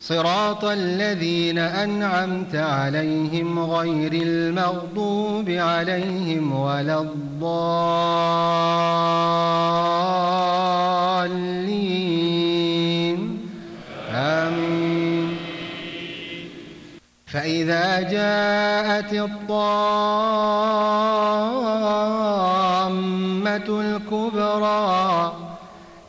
صراط الذين أنعمت عليهم غير المغضوب عليهم ولا الضالين. آمين. فإذا جاءت الطامة الكبرى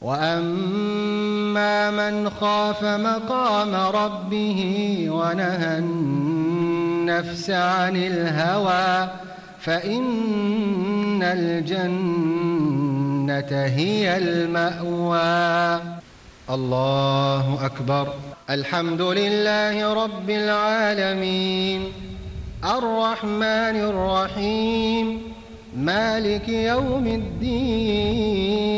وأما من خاف مقام ربه ونهى النفس عن الهوى فإن الجنة هي المأوى. الله أكبر. الحمد لله رب العالمين. الرحمن الرحيم. مالك يوم الدين.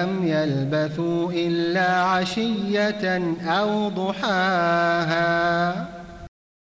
لم يلبثوا إلا عشية أو ضحاها.